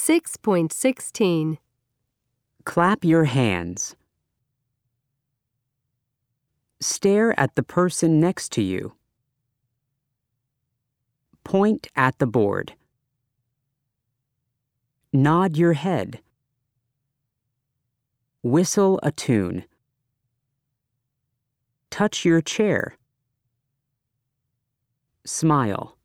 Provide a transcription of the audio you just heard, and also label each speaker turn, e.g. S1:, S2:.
S1: 6.16
S2: Clap your hands. Stare at the person next to you. Point at the board. Nod your head. Whistle a tune. Touch your chair. Smile.